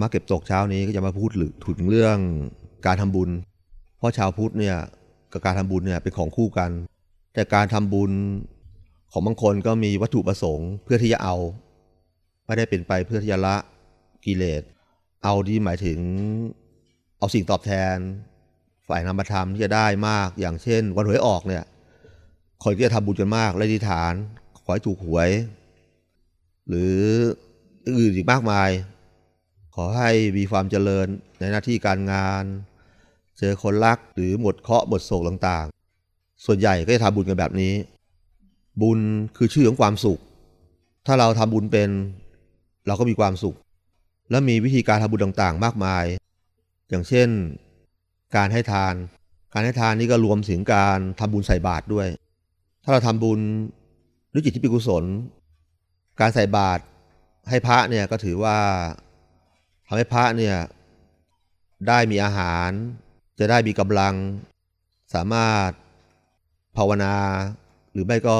รมะเก็บตกเช้านี้ก็จะมาพูดถึงเรื่องการทำบุญ เพราะชาวพุทธเนี่ยกับการทำบุญเนี่ยเป็นของคู่กัน แต่การทำบุญของบางคนก็มีวัตถุประสงค์เพื่อที่จะเอาไม่ได้เป็นไปเพื่อที่จะละกิเลส เอาดีหมายถึงเอาสิ่งตอบแทน ฝ่ายนามธรรมที่จะได้มากอย่างเช่น วันหวยออกเนี่ยคนก็จะทำบุญกันมากและดิฐาน ขอให้ถูกหวย หรืออื่นอีกมากมาย ขอให้มีความเจริญในหน้าที่การงาน เจอคนรักหรือหมดเคราะห์หมดโศกต่างๆ ส่วนใหญ่ก็จะทำบุญกันแบบนี้ บุญคือชื่อของความสุข ถ้าเราทำบุญเป็น เราก็มีความสุข และมีวิธีการทำบุญต่างๆ มากมาย อย่างเช่น การให้ทาน การให้ทานนี่ก็รวมถึงการทำบุญใส่บาตรด้วย ถ้าเราทำบุญด้วยจิตที่เป็นกุศล การใส่บาตรให้พระเนี่ยก็ถือว่า ทำให้พระเนี่ยได้มีอาหาร จะได้มีกำลัง สามารถภาวนา หรือไม่ก็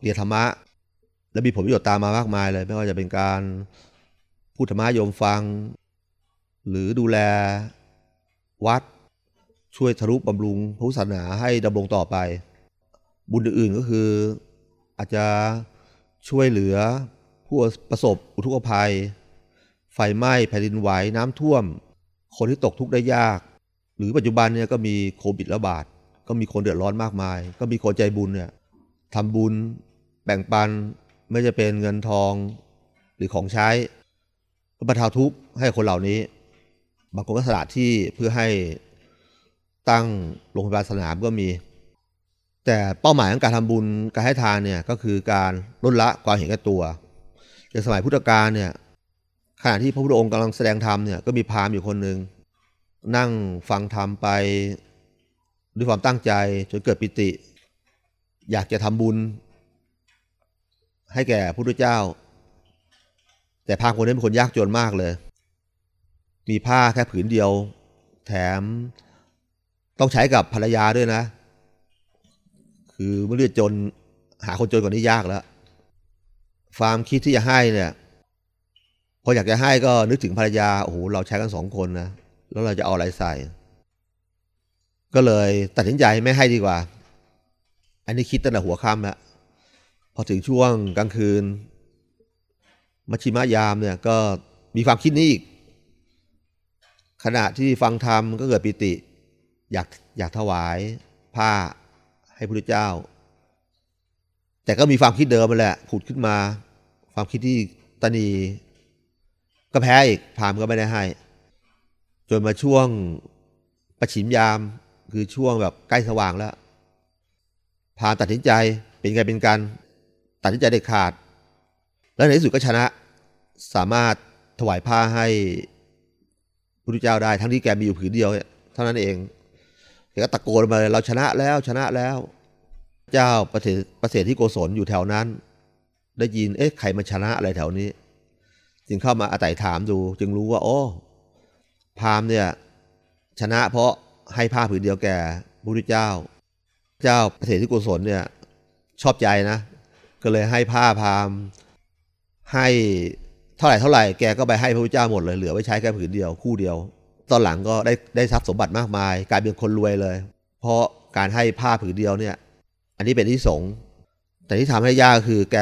เรียนธรรมะ และมีผลประโยชน์ตามมามากมายเลย ไม่ว่าจะเป็นการพูดธรรมะโยมฟัง หรือดูแลวัดช่วยทรุบำรุงพุทธศาสนาให้ดำรงต่อไป บุญอื่นก็คืออาจจะช่วยเหลือผู้ประสบอุทกภัย ไฟไหม้แผ่นดินไหวน้ำท่วม คนที่ตกทุกข์ได้ยาก หรือปัจจุบันเนี่ยก็มีโควิดระบาด ก็มีคนเดือดร้อนมากมาย ก็มีคนใจบุญเนี่ยทำบุญแบ่งปันไม่จะเป็นเงินทองหรือของใช้บรรเทาทุกข์ให้คนเหล่านี้ บางคนก็สละที่เพื่อให้ตั้งโรงพยาบาลสนามก็มี แต่เป้าหมายของการทำบุญการให้ทานเนี่ยก็คือการลดละความเห็นแก่ตัวในสมัยพุทธกาลเนี่ย ขณะที่พระพุทธองค์กำลังแสดงธรรมเนี่ยก็มีพราหมณ์อยู่คนหนึ่งนั่งฟังธรรมไปด้วยความตั้งใจจนเกิดปิติ อยากจะทำบุญ ให้แก่พระพุทธเจ้า แต่พราหมณ์คนนี้เป็นคนยากจนมากเลย มีผ้าแค่ผืนเดียว แถมต้องใช้กับภรรยาด้วยนะ คือเมื่อเลือดจนหาคนจนกว่านี้ยากแล้วความคิดที่จะให้เนี่ย พออยากจะให้ก็นึกถึงภรรยาโอ้โหเราใช้กันสองคนนะแล้วเราจะเอาอะไรใส่ ก็เลยตัดสินใจไม่ให้ดีกว่า อันนี้คิดตั้งแต่หัวค่ำแล้วพอถึงช่วงกลางคืนมัชิมายามเนี่ยก็มีความคิดนี้อีก ขณะที่ฟังธรรมก็เกิดปิติ อยากอยากถวายผ้าให้พระเจ้า แต่ก็มีความคิดเดิมมาแหละผุดขึ้นมา ความคิดที่ตนี ก็แพ้อีกพามก็ไม่ได้ให้ จนมาช่วงประชิมยามคือช่วงแบบใกล้สว่างแล้วพามตัดสินใจเป็นไงเป็นกันตัดสินใจเด็ดขาด แล้วในที่สุดก็ชนะสามารถถวายผ้าให้พระพุทธเจ้าได้ทั้งที่แกมีอยู่ผืนเดียวเท่านั้นเองแกก็ตะโกนมาเลยเราชนะแล้วชนะแล้ว เจ้าประเสริฐประเสริฐที่โกศลอยู่แถวนั้น ได้ยินเอ๊ะใครมาชนะอะไรแถวนี้ จึงเข้ามาอาศัยถามดู จึงรู้ว่า โอ้พามเนี่ยชนะเพราะให้ผ้าผืนเดียวแก่พระพุทธเจ้า เจ้าประเสริฐที่โกศลเนี่ยชอบใจนะ ก็เลยให้ผ้าพามให้เท่าไหร่เท่าไหร่แกก็ไปให้พระพุทธเจ้าหมดเลยเหลือไว้ใช้แค่ผืนเดียวคู่เดียว ตอนหลังก็ได้ได้ทรัพย์สมบัติมากมาย กลายเป็นคนรวยเลย เพราะการให้ผ้าผืนเดียวเนี่ย อันนี้เป็นที่สง แต่ที่ทำให้ยากคือแก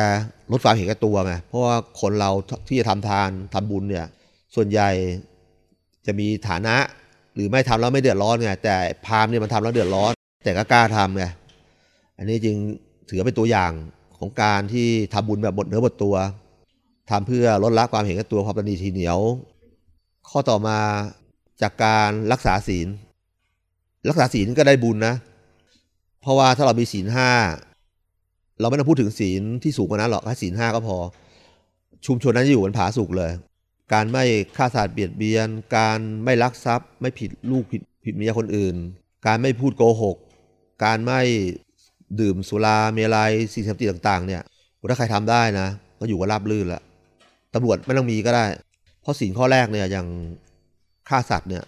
ลดความเห็นแก่ตัวไงเพราะว่าคนเราที่จะทำทานทำบุญเนี่ย ส่วนใหญ่จะมีฐานะหรือไม่ทำแล้วไม่เดือดร้อนไงแต่พามเนี่ยมันทำแล้วเดือดร้อน แต่ก็กล้าทำไงอันนี้จึงถือเป็นตัวอย่างของการที่ทำบุญแบบหมดเนื้อหมดตัวทำเพื่อลดละความเห็นแก่ตัวความตนีทีเหนียว ข้อต่อมาจากการรักษาศีล รักษาศีลก็ได้บุญนะ เพราะว่าถ้าเรามีศีลห้า เราไม่ต้องพูดถึงศีลที่สูงกว่านั้นหรอกแค่ศีลห้าก็พอ ชุมชนนั้นจะอยู่บนผาสุกเลย การไม่ฆ่าสัตว์เบียดเบียน การไม่ลักทรัพย์ ไม่ผิดลูกผิดผิดเมียคนอื่น การไม่พูดโกหก การไม่ดื่มสุราเมลัยสิ่งเสพติดต่าง ๆ เนี่ยถ้าใครทำได้นะ ก็อยู่กับราบลื่นละตำรวจไม่ต้องมีก็ได้ เพราะสิ่งข้อแรกเนี่ยอย่างฆ่าสัตว์เนี่ย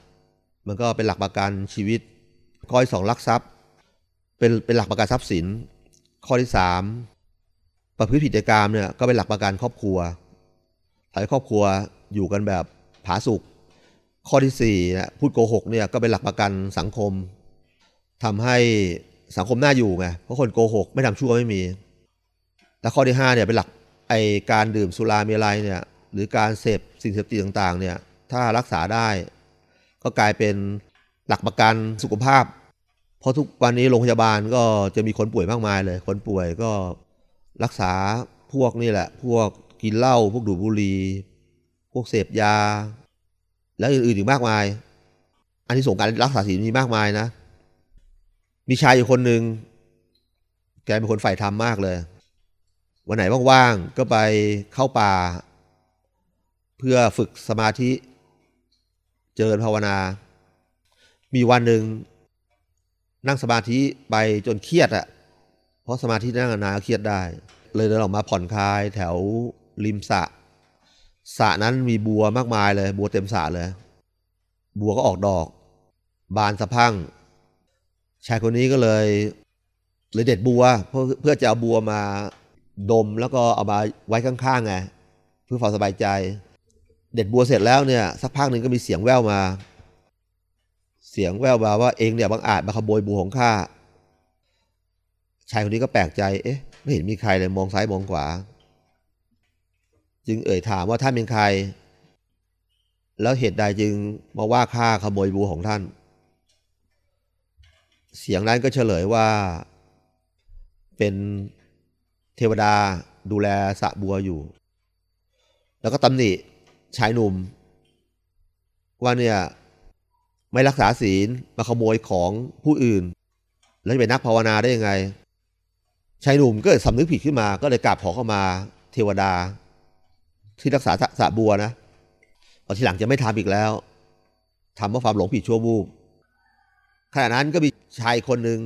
มันก็เป็นหลักประกันชีวิตข้อที่สองลักทรัพย์ เป็นเป็นหลักประกันทรัพย์สิน ข้อที่สามประพฤติผิดกรรมเนี่ยก็เป็นหลักประกันครอบครัวทำให้ครอบครัวอยู่กันแบบผาสุกข้อที่สี่นะพูดโกหกเนี่ยก็เป็นหลักประกันสังคมทำให้สังคมน่าอยู่ไงเพราะคนโกหกไม่ทำชั่วไม่มี และข้อที่ห้าเนี่ยเป็นหลักไอการดื่มสุราเมลัยเนี่ยหรือการเสพสิ่งเสพติดต่างๆเนี่ยถ้ารักษาได้ ก็กลายเป็นหลักประกันสุขภาพ เพราะทุกวันนี้โรงพยาบาลก็จะมีคนป่วยมากมายเลย คนป่วยก็รักษาพวกนี่แหละ พวกกินเหล้าพวกดูดบุหรี่พวกเสพยา และอื่นๆอีกมากมาย อันที่ส่งการรักษาศีลมีมากมายนะ มีชายอยู่คนหนึ่งแกเป็นคนฝ่ายธรรมมากเลย วันไหนว่างๆก็ไปเข้าป่า เพื่อฝึกสมาธิ เจริญภาวนา มีวันหนึ่ง นั่งสมาธิไปจนเครียดอะเพราะสมาธินั่งนานเครียดได้ เลยเดินออกมาผ่อนคลายแถวริมสระสระนั้นมีบัวมากมายเลย บัวเต็มสระเลย บัวก็ออกดอก บานสะพังชายคนนี้ก็เลยเลยเด็ดบัวเพื่อเพื่อจะเอาบัวมาดมแล้วก็เอามาไว้ข้างๆไงเพื่อความสบายใจ เด็ดบัวเสร็จแล้วเนี่ย สักพักหนึ่งก็มีเสียงแว่วมา เสียงแววมาว่าเองเนี่ยบางอาจมาขโมยบัวของข้า ชายคนนี้ก็แปลกใจ เอ๊ะ ไม่เห็นมีใครเลยมองซ้ายมองขวา จึงเอ่ยถามว่าท่านเป็นใคร แล้วเหตุใดจึงมาว่าข้าขโมยบัวของท่าน เสียงนั้นก็เฉลยว่า เป็นเทวดาดูแลสะบัวอยู่ แล้วก็ตำหนิชายหนุ่ม ว่าเนี่ย ไม่รักษาศีลมาขโมยของผู้อื่น แล้วจะเป็นนักภาวนาได้ยังไงชายหนุ่มก็สำนึกผิดขึ้นมา ก็เลยกราบขอเข้ามาเทวดา ที่รักษาสระบัวนะพอทีหลังจะไม่ทำอีกแล้วทำเพราะความหลงผิดชั่ววูบขณะนั้นก็มีชายคนหนึ่ง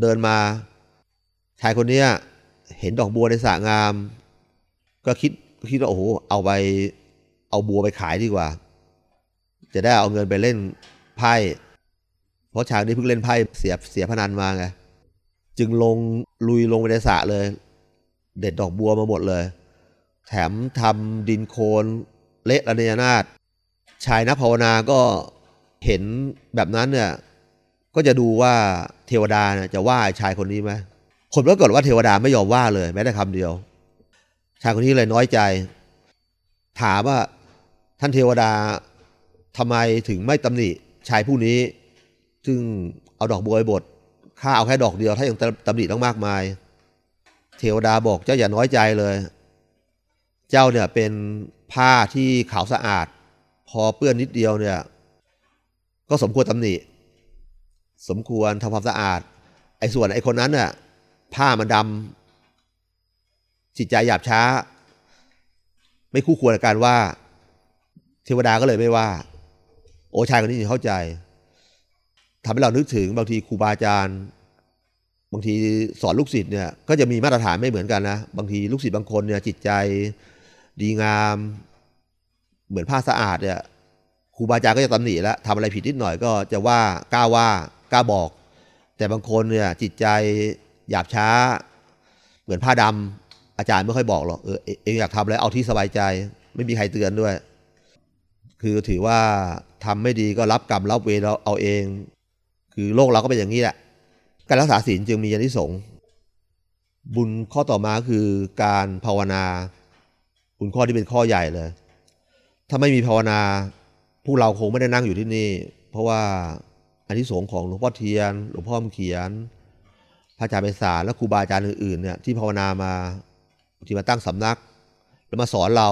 เดินมา ชายคนเนี้ยเห็นดอกบัวในสระงาม ก็คิดคิดว่าโอ้โหเอาไปเอาบัวไปขายดีกว่า จะได้เอาเงินไปเล่น ไพ่เพราะชายนี้เพิ่งเล่นไพ่เสียเสียพนันมาไงจึงลงลุยลงไปในสระเลย เด็ดดอกบัวมาหมดเลย แถมทำดินโคลนเละระเนระนาดชายนักภาวนาก็เห็นแบบนั้นเนี่ยก็จะดูว่าเทวดาเนี่ยจะว่าชายคนนี้ไหมผลปรากฏว่าเทวดาไม่ยอมว่าเลยแม้แต่คำเดียว ชายคนนี้เลยน้อยใจ ถามว่าท่านเทวดาทำไมถึงไม่ตำหนิ ชายผู้นี้ ซึ่งเอาดอกบัวไปบดข้าเอาแค่ดอกเดียวถ้ายังตำหนิต้องมากมาย เทวดาบอกเจ้าอย่าน้อยใจเลย เจ้าเนี่ยเป็นผ้าที่ขาวสะอาด พอเปื้อนนิดเดียวเนี่ย ก็สมควรตำหนิ สมควรทำความสะอาด ไอ้ส่วนไอ้คนนั้นเนี่ยผ้ามันดำจิตใจหยาบช้า ไม่คู่ควรกับการว่า เทวดาก็เลยไม่ว่า โอ้ชายคนนี้เข้าใจทำให้เรานึกถึงบางทีครูบาอาจารย์บางทีสอนลูกศิษย์เนี่ยก็จะมีมาตรฐานไม่เหมือนกันนะบางทีลูกศิษย์บางคนเนี่ยจิตใจดีงาม เหมือนผ้าสะอาดเนี่ยครูบาอาจารย์ก็จะตำหนิแล้วทำอะไรผิดนิดหน่อยก็จะว่ากล้าว่ากล้าบอก แต่บางคนเนี่ยจิตใจหยาบช้า เหมือนผ้าดำอาจารย์ไม่ค่อยบอกหรอกเออเองอยากทำอะไรเอาที่สบายใจ ไม่มีใครเตือนด้วย คือถือว่า ทำไม่ดีก็รับกรรมรับเวรเราเอาเอง คือโลกเราก็เป็นอย่างนี้แหละ การรักษาศีลจึงมีอนิสงส์บุญข้อต่อมาคือการภาวนา บุญข้อที่เป็นข้อใหญ่เลย ถ้าไม่มีภาวนาพวกเราคงไม่ได้นั่งอยู่ที่นี่ เพราะว่าอานิสงส์ของหลวงพ่อเทียน หลวงพ่อมเขียน พระอาจารย์ไพศาและครูบาอาจารย์อื่นๆเนี่ยที่ภาวนามาที่มาตั้งสำนัก แล้วมาสอนเรา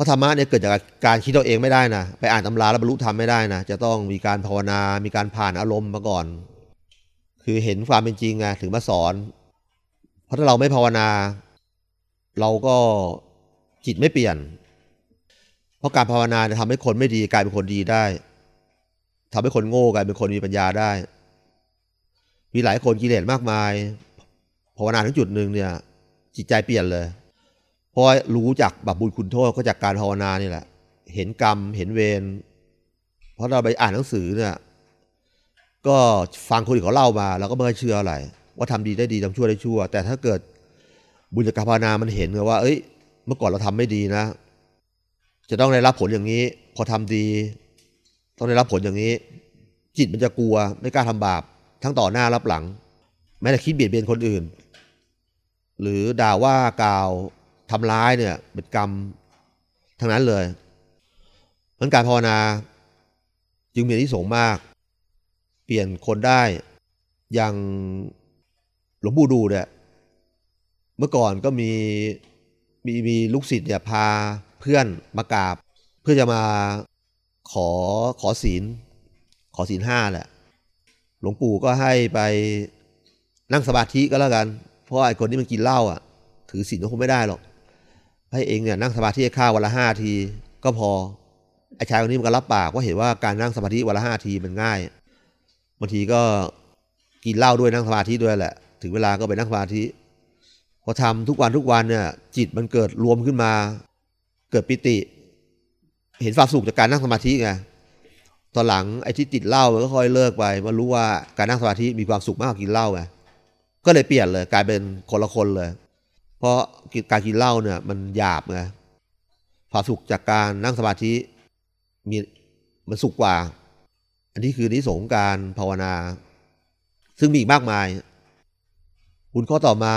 พราะธรรมะเนี่ยเกิดจากการคิดตัวเองไม่ได้นะไปอ่านตำราแล้วบรรลุธรรมไม่ได้นะจะต้องมีการภาวนา มีการผ่านอารมณ์มาก่อน คือเห็นความเป็นจริงไงถึงมาสอน เพราะถ้าเราไม่ภาวนา เราก็จิตไม่เปลี่ยน เพราะการภาวนาจะทำให้คนไม่ดีกลายเป็นคนดีได้ทำให้คนโง่กลายเป็นคนมีปัญญาได้ มีหลายคนกิเลสมากมายภาวนาถึงจุดหนึ่งเนี่ย จิตใจเปลี่ยนเลย ราะรู้จักบาปบุญคุณโทษก็จากการภาวนานี่แหละ เห็นกรรมเห็นเวรเพราะเราไปอ่านหนังสือเนี่ยก็ฟังคนอื่นเขาเล่ามาเราก็ไม่เชื่ออะไร ว่าทำดีได้ดีทำชั่วได้ชั่ว แต่ถ้าเกิดบุญจากการภาวนามันเห็นว่า เอ้ย เมื่อก่อนเราทำไม่ดีนะ จะต้องได้รับผลอย่างนี้ พอทำดี ต้องได้รับผลอย่างนี้ จิตมันจะกลัวไม่กล้าทำบาป ทั้งต่อหน้ารับหลัง แม้แต่คิดเบียดเบียนคนอื่น หรือด่าว่ากล่าว ทำร้ายเนี่ยเป็นกรรมทั้งนั้นเลยมันการภาวนาจึงมีที่สงมาก เปลี่ยนคนได้อย่างหลวงปู่ดูเนี่ยเมื่อก่อนก็มีมีมีลูกศิษย์เนี่ยพาเพื่อนมากราบ เพื่อจะมาขอขอศีล ขอศีลห้าแหละ หลวงปู่ก็ให้ไปนั่งสมาธิก็แล้วกัน เพราะไอ้คนที่มันกินเหล้าอะ ถือศีลก็คงไม่ได้หรอก ให้เองเนี่ยนั่งสมาธิข้าววันละห้าทีก็พอไอ้ชายคนนี้มันก็รับปากว่าเห็นว่าการนั่งสมาธิวันละห้าทีมันง่ายบางทีก็กินเหล้าด้วยนั่งสมาธิด้วยแหละ ถึงเวลาก็ไปนั่งสมาธิพอทำทุกวันทุกวันเนี่ย จิตมันเกิดรวมขึ้นมา เกิดปิติ เห็นความสุขจากการนั่งสมาธิไงตอนหลังไอ้ที่ติดเหล้ามันก็ค่อยเลิกไปมารู้ว่าการนั่งสมาธิมีความสุขมากกว่ากินเหล้าไงก็เลยเปลี่ยนเลย กลายเป็นคนละคนเลย เพราะการกินเหล้าเนี่ย มันหยาบไงความสุขจากการนั่งสมาธิมีมันสุขกว่า อันนี้คือนิสงการภาวนา ซึ่งมีอีกมากมายบุญข้อต่อมา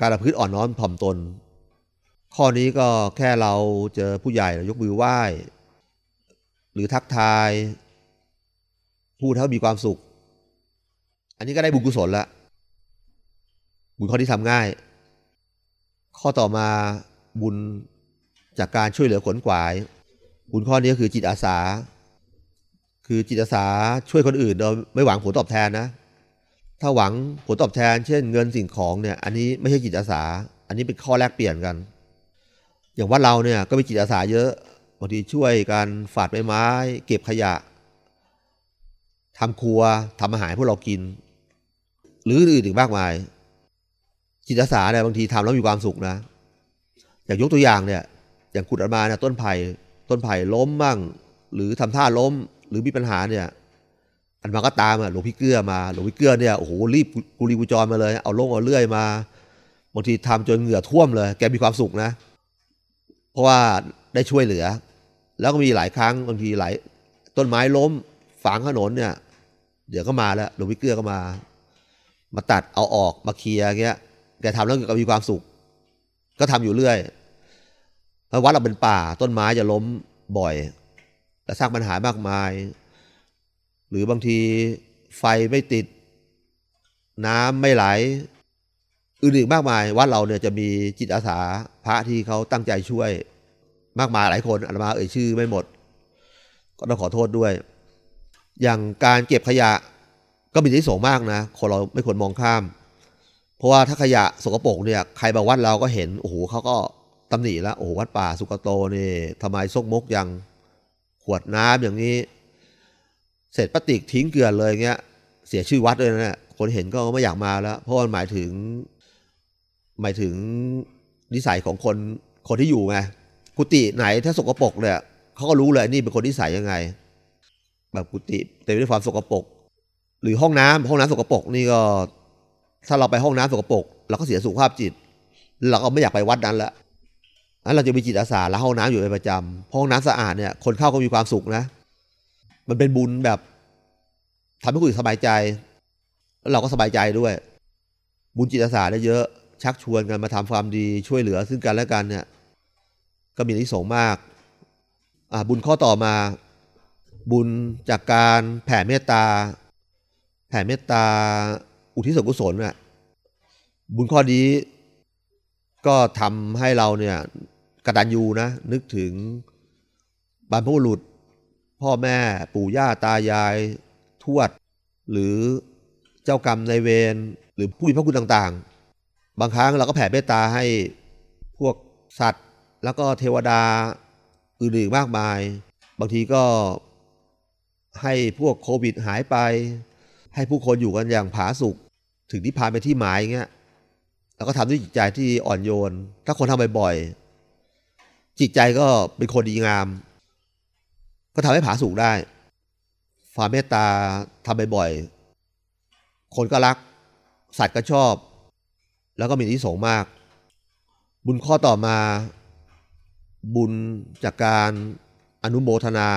การประพฤติอ่อนน้อมถ่อมตน ข้อนี้ก็แค่เราเจอผู้ใหญ่ยกมือไหว้ หรือทักทายพูดเท่ามีความสุข อันนี้ก็ได้บุญกุศลละบุญข้อที่ทำง่าย ข้อต่อมาบุญจากการช่วยเหลือขนขวาย บุญข้อนี้ก็คือจิตอาสา คือจิตอาสาช่วยคนอื่นโดยไม่หวังผลตอบแทนนะ ถ้าหวังผลตอบแทน เช่น เงินสิ่งของเนี่ย อันนี้ไม่ใช่จิตอาสา อันนี้เป็นข้อแลกเปลี่ยนกัน อย่างว่าเราเนี่ยก็มีจิตอาสาเยอะบางทีช่วยกันฝาดใบไม้ เก็บขยะทำครัวทำอาหารพวกเรากิน หรืออื่นอีกมากมาย จิตอาสาเนี่ยบางทีทำแล้วมีความสุขนะ อย่างยกตัวอย่างเนี่ย อย่างขุดออกมาเนี่ยต้นไผ่ต้นไผ่ล้มบ้าง หรือทำท่าล้มหรือมีปัญหาเนี่ยอันมาก็ตามอะหลวงพี่เกื้อมาหลวงพี่เกื้อเนี่ยโอ้โหรีบกุลีกุจรมาเลยเอาลงเอาเลื่อยมาบางทีทำจนเหงื่อท่วมเลย แกมีความสุขนะ เพราะว่าได้ช่วยเหลือ แล้วก็มีหลายครั้งบางทีหลายต้นไม้ล้มฝังถนนเนี่ย เดี๋ยวก็มาแล้วหลวงพี่เกื้อก็มา มาตัดเอาออกมาเคลียร์เงี้ย แกทำแล้วก็มีความสุข ก็ทำอยู่เรื่อยเพราะวัดเราเป็นป่าต้นไม้จะล้มบ่อยและสร้างปัญหามากมาย หรือบางทีไฟไม่ติด น้ำไม่ไหลอื่นๆมากมาย วัดเราเนี่ยจะมีจิตอาสาพระที่เขาตั้งใจช่วยมากมายหลายคนอาตมาเอ่ยชื่อไม่หมด ก็ต้องขอโทษด้วย อย่างการเก็บขยะก็มีที่สงมากนะคนเราไม่ควรมองข้าม เพราะว่าถ้าขยะสกปรกเนี่ยใครบาวัดเราก็เห็นโอ้โหเขาก็ตำหนิแล้วโอ้โหวัดป่าสุกโตนี่ทำไมซกมกยังขวดน้ำอย่างนี้เสร็จปฏิกทิ้งเกลือนเลยเงี้ย เสียชื่อวัดเลยนะเนี่ยคนเห็นก็ไม่อยากมาแล้ว เพราะมันหมายถึง หมายถึงนิสัยของคนคนที่อยู่ไงกุฏิไหนถ้าสกปรกเนี่ยเขาก็รู้เลยนี่เป็นคนนิสัยยังไง แบบกุฏิเต็มไปด้วยความสกปรกหรือห้องน้ำห้องน้ำสกปรกนี่ก็ ถ้าเราไปห้องน้ำสกปรกเราก็เสียสุขภาพจิต เราก็ไม่อยากไปวัดนั้นละนั้นเราจะมีจิตอาสาแล้วห้องน้ำอยู่เป็นประจำห้องน้ำสะอาดเนี่ย คนเข้าก็มีความสุขนะ มันเป็นบุญแบบทำให้คนอื่นสบายใจ แล้วเราก็สบายใจด้วย บุญจิตอาสาได้เยอะ ชักชวนกันมาทำความดีช่วยเหลือ ซึ่งกันและกันเนี่ย ก็มีนิสงมากอ่าบุญข้อต่อมา บุญจากการแผ่เมตตา แผ่เมตตา อุทิศกุศลเนี่ยบุญข้อนี้ก็ทำให้เราเนี่ยกระตันยูนะ นึกถึงบรรพบุรุษ พ่อแม่ปู่ย่าตายาย ทวด หรือเจ้ากรรมในเวรหรือผู้มีพระคุณต่างๆ บางครั้งเราก็แผ่เมตตาให้พวกสัตว์ แล้วก็เทวดาอื่นๆมากมาย บางทีก็ให้พวกโควิดหายไป ให้ผู้คนอยู่กันอย่างผาสุกถึงที่พานไปที่หมายเงี้ยแล้วก็ทำด้วยจิตใจที่อ่อนโยน ถ้าคนทำบ่อยๆจิตใจก็เป็นคนดีงาม ก็ทำให้ผาสูงได้ความเมตตาทำบ่อยๆคนก็รัก สัตว์ก็ชอบ แล้วก็มีที่สงมาก บุญข้อต่อมา บุญจากการอนุโมทนา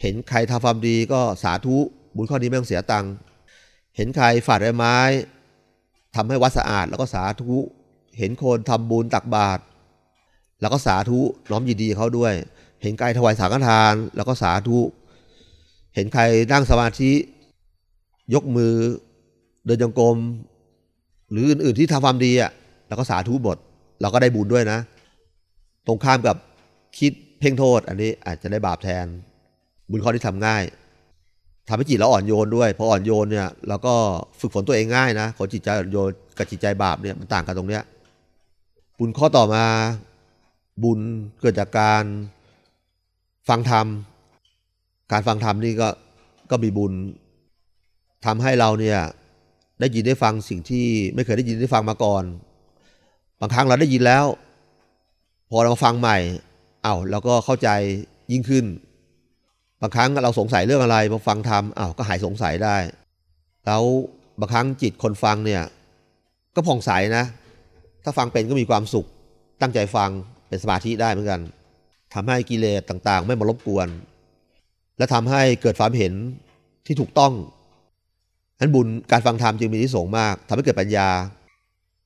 เห็นใครทำความดีก็สาธุ บุญข้อนี้ไม่ต้องเสียตังค์เห็นใครฝาดใบไม้ทำให้วัดสะอาดแล้วก็สาธุเห็นคนทำบุญตักบาตรแล้วก็สาธุน้อมยินดีเขาด้วย เห็นใครถวายสังฆทาน แล้วก็สาธุเห็นใครนั่งสมาธิ ยกมือ เดินจงกรมหรืออื่นๆที่ทำความดีอะแล้วก็สาธุบทเราก็ได้บุญด้วยนะ ตรงข้ามกับคิดเพ่งโทษ อันนี้อาจจะได้บาปแทน บุญข้อที่ทำง่าย ทำให้จิตเราอ่อนโยนด้วยพออ่อนโยนเนี่ยเราก็ฝึกฝนตัวเองง่ายนะคนจิตใจอ่อนโยนกับจิตใจบาปเนี่ยมันต่างกันตรงเนี้ยบุญข้อต่อมาบุญเกิดจากการฟังธรรม การฟังธรรมนี่ก็ก็มีบุญทำให้เราเนี่ยได้ยินได้ฟังสิ่งที่ไม่เคยได้ยินได้ฟังมาก่อน บางครั้งเราได้ยินแล้ว พอเรามาฟังใหม่เอา้าเราก็เข้าใจยิ่งขึ้น บางครั้งเราสงสัยเรื่องอะไรพอฟังทำอ้าวก็หายสงสัยได้ แล้วบางครั้งจิตคนฟังเนี่ย ก็ผ่องใสนะ ถ้าฟังเป็นก็มีความสุข ตั้งใจฟังเป็นสมาธิได้เหมือนกันทำให้กิเลสต่างๆ ไม่มารบกวน และทำให้เกิดความเห็นที่ถูกต้องนั้นบุญการฟังธรรมจึงมีที่สงมากทำให้เกิดปัญญา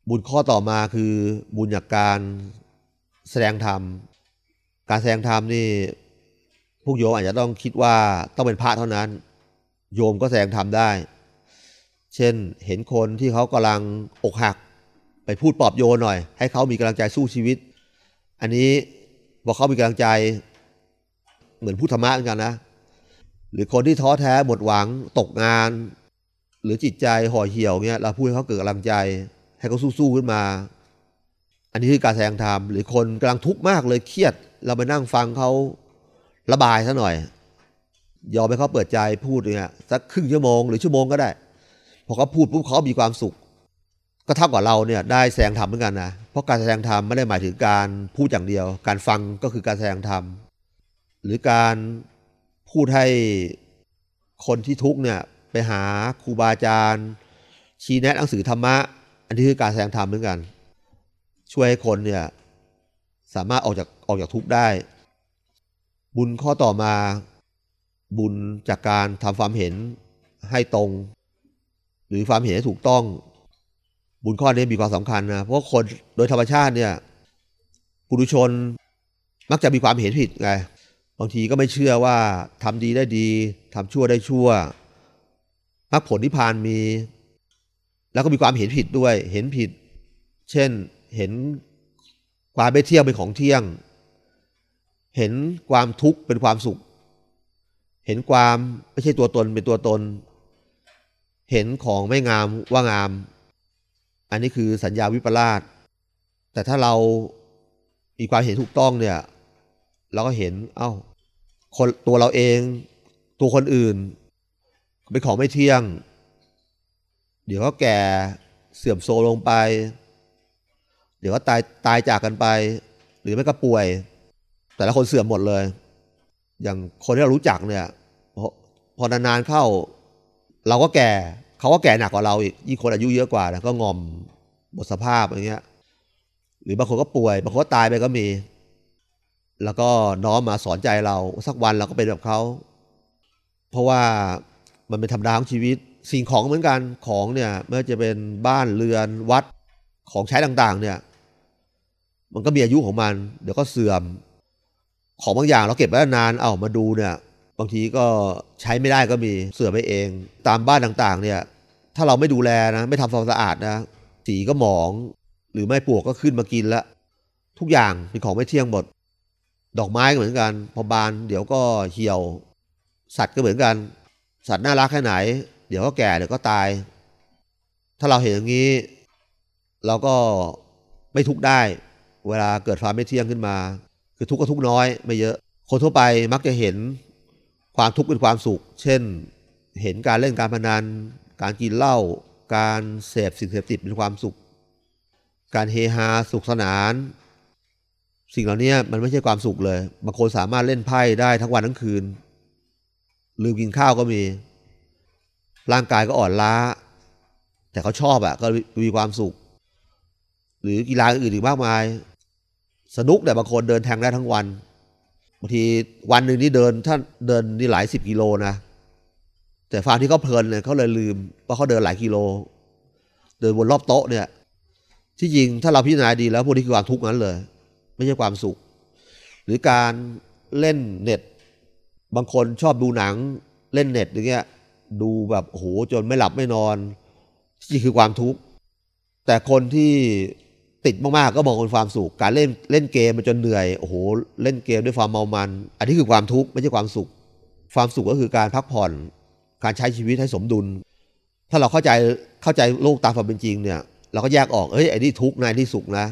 บุญข้อต่อมาคือบุญจากการแสดงธรรม การแสดงธรรมนี่ พวกโยมอาจจะต้องคิดว่าต้องเป็นพระเท่านั้น โยมก็แสดงธรรมได้ เช่นเห็นคนที่เขากำลังอกหัก ไปพูดปลอบโยนหน่อย ให้เขามีกำลังใจสู้ชีวิต อันนี้พอกเขามีกำลังใจเหมือนพูดธรรมะเหมือนกันนะ หรือคนที่ท้อแท้หมดหวังตกงาน หรือจิตใจห่อเหี่ยวเงี้ยเราพูดให้เขาเกิดกำลังใจ ให้เขาสู้ๆขึ้นมา อันนี้คือการแสดงธรรมหรือคนกำลังทุกข์มากเลยเครียด เราไปนั่งฟังเขา ระบายซะหน่อย ยอมให้เขาเปิดใจพูดเนี่ยสักครึ่งชั่วโมงหรือชั่วโมงก็ได้ พอเขาพูดปุ๊บเขามีความสุข ก็เท่ากับเราเนี่ยได้แสดงธรรมเหมือนกันนะเพราะการแสดงธรรมไม่ได้หมายถึงการพูดอย่างเดียว การฟังก็คือการแสดงธรรมหรือการพูดให้คนที่ทุกข์เนี่ยไปหาครูบาอาจารย์ ชี้แนะหนังสือธรรมะ อันนี้คือการแสดงธรรมเหมือนกัน ช่วยให้คนเนี่ยสามารถออกจากออกจากทุกข์ได้ บุญข้อต่อมา บุญจากการทำความเห็นให้ตรง หรือความเห็นให้ถูกต้อง บุญข้อนี้มีความสำคัญนะเพราะคนโดยธรรมชาติเนี่ยปุถุชนมักจะมีความเห็นผิดไงบางทีก็ไม่เชื่อว่าทำดีได้ดีทำชั่วได้ชั่วมรรคผลนิพพานมี แล้วก็มีความเห็นผิดด้วย เห็นผิด เช่นเห็นความไม่เที่ยงเป็นของเที่ยง เห็นความทุกข์เป็นความสุข เห็นความไม่ใช่ตัวตนเป็นตัวตน เห็นของไม่งามว่างาม อันนี้คือสัญญาวิปลาสแต่ถ้าเรามีความเห็นถูกต้องเนี่ย เราก็เห็น เอา้า คนตัวเราเอง ตัวคนอื่นเป็นของไม่เที่ยง เดี๋ยวก็แก่เสื่อมโทรมลงไป เดี๋ยวก็ตายตายจากกันไป หรือไม่ก็ป่วย แต่ละคนเสื่อมหมดเลย อย่างคนที่เรารู้จักเนี่ยพอนานๆเข้า เราก็แก่เขาก็แก่หนักกว่าเราอีกยิ่งคนอายุเยอะกว่านะก็งอมหมดสภาพอย่างเงี้ย หรือบางคนก็ป่วยบางคนก็ตายไปก็มี แล้วก็น้อมมาสอนใจเราสักวันเราก็เป็นแบบเขาเพราะว่ามันเป็นธรรมดาของชีวิต สิ่งของเหมือนกันของเนี่ยไม่ว่าจะเป็นบ้านเรือนวัดของใช้ต่างๆ เนี่ย มันก็มีอายุของมัน เดี๋ยวก็เสื่อม ของบางอย่างเราเก็บไว้นานเอามาดูเนี่ย บางทีก็ใช้ไม่ได้ก็มีเสื่อมไปเอง ตามบ้านต่างๆ เนี่ย ถ้าเราไม่ดูแลนะ ไม่ทำความสะอาดนะสีก็หมอง หรือไม่ปลวกก็ขึ้นมากินล้วทุกอย่างเป็นของไม่เที่ยงหมดดอกไม้ก็เหมือนกันพอบานเดี๋ยวก็เหี่ยว สัตว์ก็เหมือนกัน สัตว์น่ารักแค่ไหน เดี๋ยวก็แก่เดี๋ยวก็ตาย ถ้าเราเห็นอย่างนี้ เราก็ไม่ทุกได้ เวลาเกิดความไม่เที่ยงขึ้นมา คือทุกข์ก็ทุกข์น้อยไม่เยอะ คนทั่วไปมักจะเห็นความทุกข์เป็นความสุข เช่น เห็นการเล่นการพนัน การกินเหล้า การเสพสิ่งเสพติดเป็นความสุข การเฮฮาสุขสนาน สิ่งเหล่านี้มันไม่ใช่ความสุขเลย บางคนสามารถเล่นไพ่ได้ทั้งวันทั้งคืน ลืมกินข้าวก็มี ร่างกายก็อ่อนล้า แต่เขาชอบอะ่ะก็มีความสุข หรือกีฬาอื่นอีกมากมาย สนุกแต่บางคนเดินแทงได้ทั้งวันบางทีวันหนึ่งนี่เดินถ้าเดินนี่หลายสิบกิโลนะแต่ฟาร์มที่เขาเพลินเนี่ยเขาเลยลืมว่าเขาเดินหลายกิโล เดินวนรอบโต๊ะเนี่ย ที่จริงถ้าเราพิจารณาดีแล้วพวกนี้คือความทุกข์นั้นเลย ไม่ใช่ความสุข หรือการเล่นเน็ต บางคนชอบดูหนังเล่นเน็ตอย่างเงี้ยดูแบบโอ้โหจนไม่หลับไม่นอนที่จริงคือความทุกข์แต่คนที่ ติดมากๆ ก็มองเป็นความสุข การเล่นเล่นเกมมันจนเหนื่อย โอ้โห เล่นเกมด้วยความเมามัน อันนี้คือความทุกข์ไม่ใช่ความสุข ความสุขก็คือการพักผ่อน การใช้ชีวิตให้สมดุล ถ้าเราเข้าใจเข้าใจโลกตามความเป็นจริงเนี่ย เราก็แยกออก เอ้ย ไอ้นี่ทุกข์นะไอ้นี่สุขนะ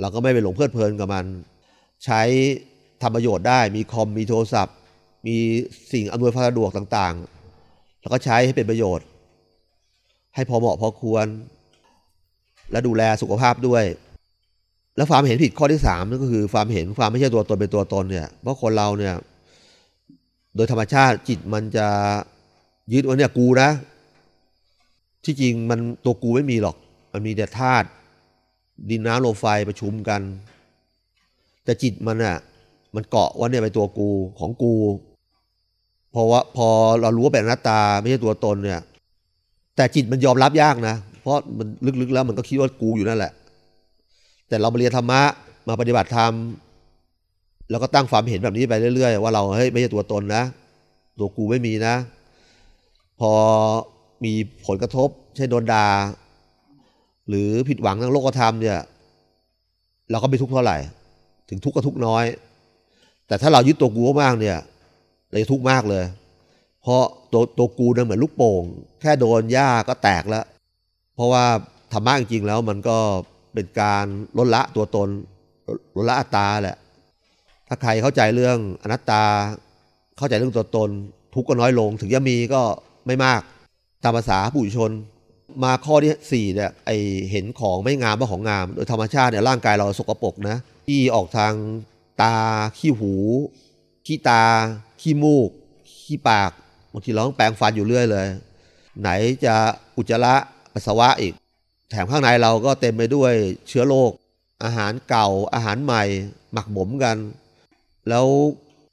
เราก็ไม่ไปหลงเพลิดเพลินกับมัน ใช้ทำประโยชน์ได้ มีคอม มีโทรศัพท์ มีสิ่งอำนวยความสะดวกต่างๆ แล้วก็ใช้ให้เป็นประโยชน์ ให้พอเหมาะพอควร และดูแลสุขภาพด้วย แล้วความเห็นผิดข้อที่สามนั่นก็คือความเห็นความไม่ใช่ตัวตนเป็นตัวตนเนี่ยเพราะคนเราเนี่ยโดยธรรมชาติจิตมันจะยึดว่าเนี่ยกูนะ ที่จริงมันตัวกูไม่มีหรอก มันมีแต่ธาตุดินน้ำลมไฟประชุมกัน แต่จิตมันอะมันเกาะว่าเนี่ยเป็นตัวกูของกูเพราะว่าพอเรารู้ว่าเป็นอนัตตาไม่ใช่ตัวตนเนี่ย แต่จิตมันยอมรับยากนะ เพราะมันลึกๆแล้วมันก็คิดว่ากูอยู่นั่นแหละ แต่เรามาเรียนธรรมะมาปฏิบัติธรรมแล้วก็ตั้งความเห็นแบบนี้ไปเรื่อย ๆ ว่าเราเฮ้ยไม่ใช่ตัวตนนะ ตัวกูไม่มีนะ พอมีผลกระทบ เช่นโดนดา่าหรือผิดหวังทางโลกธรรมเนี่ย เราก็ไม่ทุกข์เท่าไหร่ ถึงทุกข์ก็ทุกข์น้อย แต่ถ้าเรายึดตัวกูมากเนี่ยเราจะทุกข์มากเลย เพราะตัวตัวกูเนี่ยเหมือนลูกโป่ง แค่โดนหญ้าก็แตกแล้ว เพราะว่าธรรมะจริงๆแล้วมันก็เป็นการลดละตัวตนลดละอัตตาแหละ ถ้าใครเข้าใจเรื่องอนัตตา เข้าใจเรื่องตัวตน ทุกข์ก็น้อยลง ถึงจะมีก็ไม่มากตามภาษาผู้ชน มาข้อที่สี่เนี่ยไอเห็นของไม่งามว่าของงาม โดยธรรมชาติเนี่ยร่างกายเราสกปรกนะที่ออกทางตาขี้หูขี้ตาขี้มูกขี้ปากบางทีเราต้องแปรงฟันอยู่เรื่อยเลย ไหนจะอุจจาระ ปัสสาวะอีก แถมข้างในเราก็เต็มไปด้วยเชื้อโรคอาหารเก่าอาหารใหม่ หมักหมมกัน แล้ว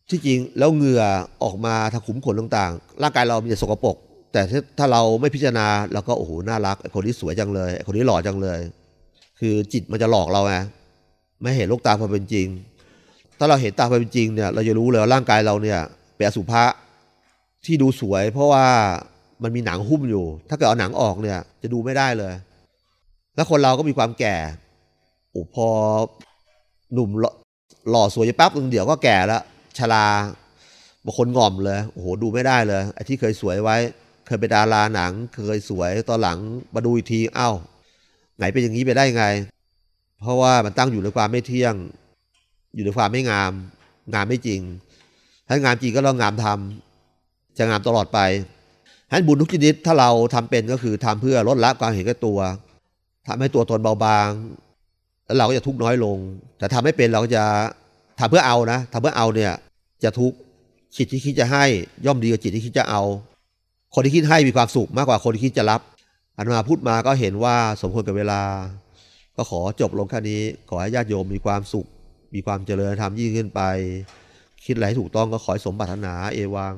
ที่จริงแล้วเหงื่อออกมาทางขุมขนต่างๆ ร่างกายเรามีแต่สกปรกแต่ถ้าเราไม่พิจารณาเราก็โอ้โหน่ารักไอคนนี้สวยจังเลยไอคนนี้หล่อจังเลย คือจิตมันจะหลอกเราไงไม่เห็นโลกตามความเป็นจริง ถ้าเราเห็นตามความเป็นจริงเนี่ย เราจะรู้เลยว่าร่างกายเราเนี่ยเป็นอสุภะที่ดูสวย เพราะว่า มันมีหนังหุ้มอยู่ ถ้าเกิดเอาหนังออกเนี่ย จะดูไม่ได้เลย แล้วคนเราก็มีความแก่โอ้พอหนุ่มหล่อสวยแป๊บนึงเดี๋ยวก็แก่แล้วชราบางคนง่อมเลยโอ้โหดูไม่ได้เลยไอ้ที่เคยสวยไว้ เคยเป็นดาราหนัง เคยสวยตอนหลังมาดูอีกทีเอ้า ไหนเป็นอย่างนี้ไปได้ไง เพราะว่ามันตั้งอยู่ในความไม่เที่ยง อยู่ในความไม่งาม งามไม่จริง ถ้างามจริงก็ต้องงามทำจะงามตลอดไป ฉะนั้นบุญทุกชนิดถ้าเราทำเป็นก็คือทำเพื่อลดละความเห็นแก่ตัวทำให้ตัวตนเบาบาง แล้วเราก็จะทุกน้อยลง แต่ทำไม่เป็นเราก็จะทำเพื่อเอานะทำเพื่อเอาเนี่ยจะทุกจิตที่คิดจะให้ย่อมดีกว่าจิตที่คิดจะเอา คนที่คิดให้มีความสุขมากกว่าคนที่คิดจะรับอันมาพูดมาก็เห็นว่าสมควรกับเวลา ก็ขอจบลงแค่นี้ ขอให้ญาติโยมมีความสุข มีความเจริญธรรมยิ่งขึ้นไป คิดอะไรถูกต้องก็ขอสมบัตินาเอวัง